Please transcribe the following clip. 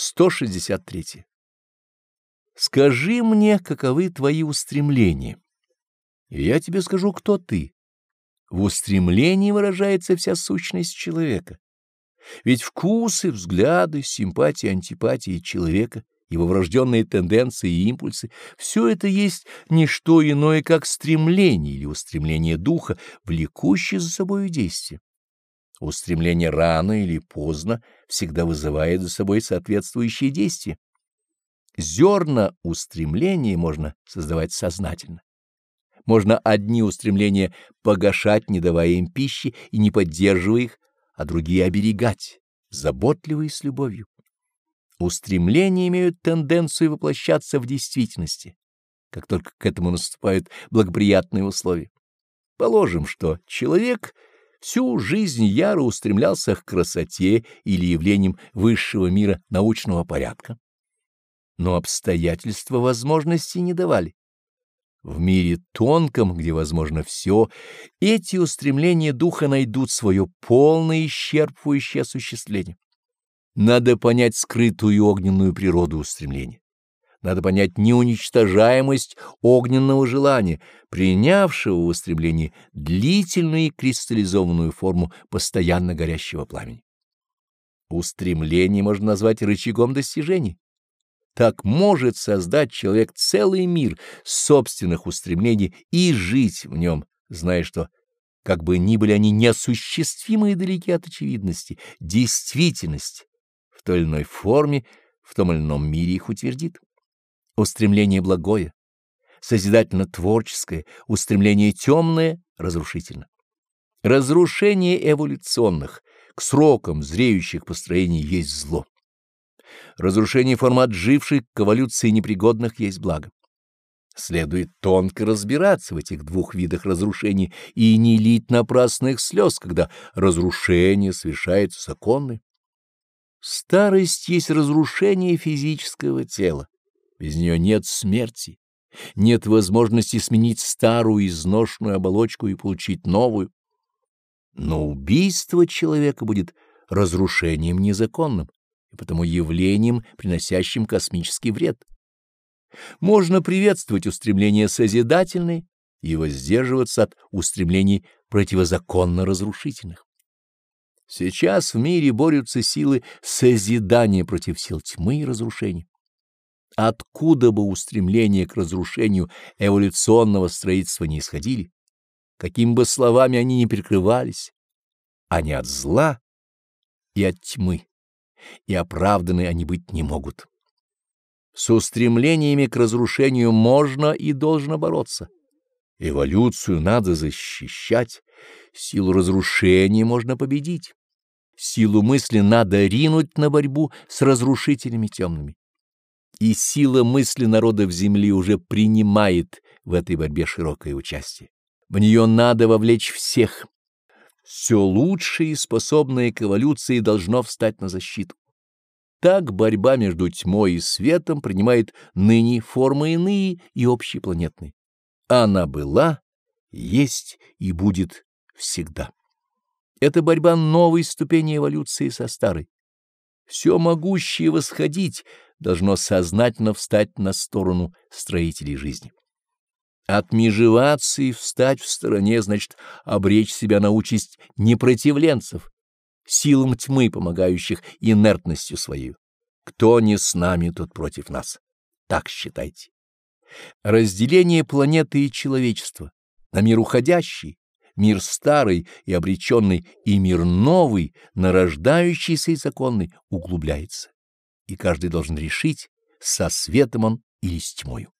163. Скажи мне, каковы твои устремления, и я тебе скажу, кто ты. В устремлении выражается вся сущность человека. Ведь вкусы, взгляды, симпатии, антипатии человека, его врожденные тенденции и импульсы — все это есть не что иное, как стремление или устремление духа, влекущее за собой действие. Устремление рано или поздно всегда вызывает за собой соответствующие действия. Зерна устремлений можно создавать сознательно. Можно одни устремления погашать, не давая им пищи и не поддерживая их, а другие оберегать, заботливо и с любовью. Устремления имеют тенденцию воплощаться в действительности, как только к этому наступают благоприятные условия. Положим, что человек — всю жизнь яро устремлялся к красоте или явлениям высшего мира научного порядка. Но обстоятельства возможности не давали. В мире тонком, где возможно все, эти устремления духа найдут свое полное исчерпывающее осуществление. Надо понять скрытую огненную природу устремления. Надо понять неуничтожаемость огненного желания, принявшего в устремлении длительную и кристаллизованную форму постоянно горящего пламени. Устремление можно назвать рычагом достижений. Так может создать человек целый мир собственных устремлений и жить в нем, зная, что, как бы ни были они неосуществимы и далеки от очевидности, действительность в той или иной форме, в том или ином мире их утвердит устремление благое, созидательно-творческое, устремление темное, разрушительно. Разрушение эволюционных, к срокам зреющих построений есть зло. Разрушение формат живших к эволюции непригодных есть благо. Следует тонко разбираться в этих двух видах разрушений и не лить напрасных слез, когда разрушение совершается законное. Старость есть разрушение физического тела без нее нет смерти, нет возможности сменить старую изношенную оболочку и получить новую. Но убийство человека будет разрушением незаконным и потому явлением, приносящим космический вред. Можно приветствовать устремления созидательные и воздерживаться от устремлений противозаконно разрушительных. Сейчас в мире борются силы созидания против сил тьмы и разрушения. Откуда бы устремления к разрушению эволюционного строительства не исходили, какими бы словами они ни прикрывались, они от зла и от тьмы, и оправданы они быть не могут. С устремлениями к разрушению можно и должно бороться. Эволюцию надо защищать, силу разрушения можно победить. Силу мысли надо ринуть на борьбу с разрушителями темными и сила мысли народов Земли уже принимает в этой борьбе широкое участие. В нее надо вовлечь всех. Все лучшее и способное к эволюции должно встать на защиту. Так борьба между тьмой и светом принимает ныне формы иные и общепланетные. Она была, есть и будет всегда. Это борьба новой ступени эволюции со старой. Все могущее восходить должно сознательно встать на сторону строителей жизни. Отмежеваться и встать в стороне значит обречь себя на участь непротивленцев, силам тьмы, помогающих инертностью своей. Кто не с нами, тот против нас. Так считайте. Разделение планеты и человечества на мир уходящий, мир старый и обреченный, и мир новый, нарождающийся и законный, углубляется и каждый должен решить, со светом он или с тьмою.